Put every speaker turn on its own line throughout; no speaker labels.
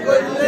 Good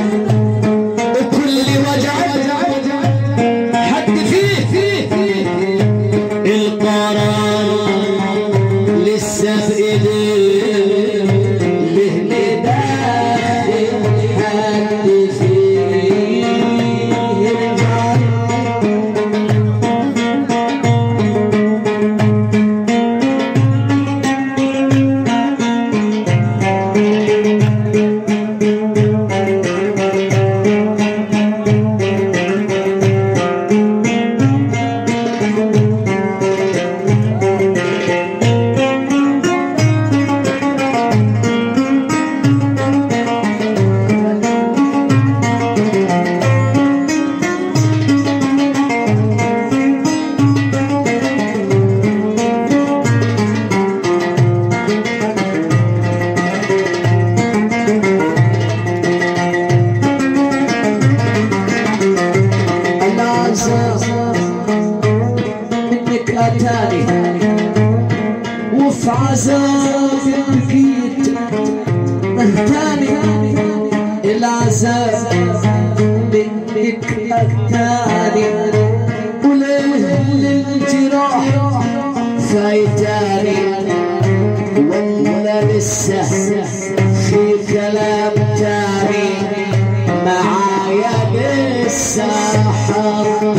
مكاني العذاب منك أتاني وليل الجراح. فايتاني ولا لسه في كلام تاني معايا لسه حرب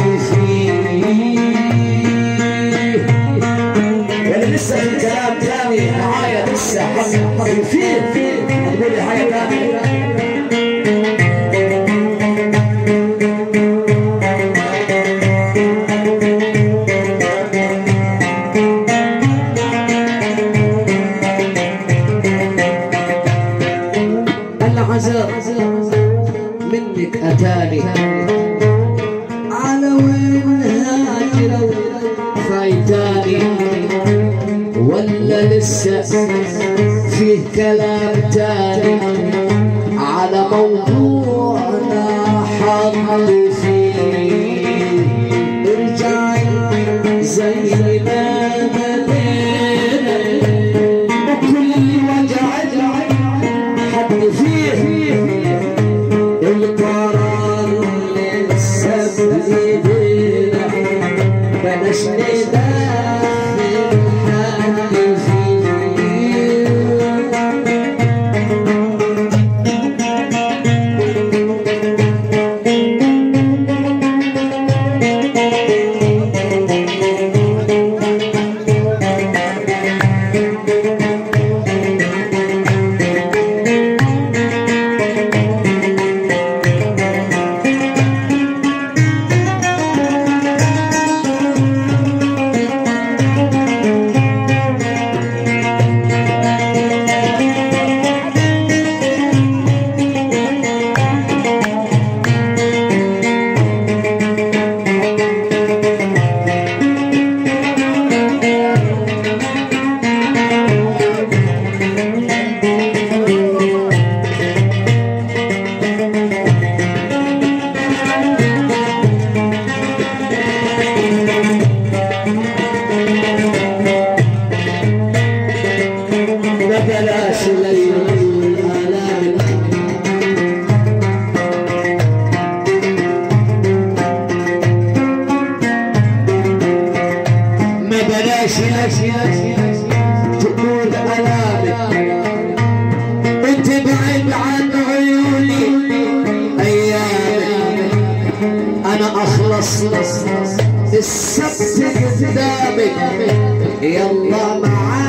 ولا لسه فيه كلام تاني على موضوعنا حاضر فيه. السبت قدامك. يلا معايا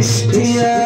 Este.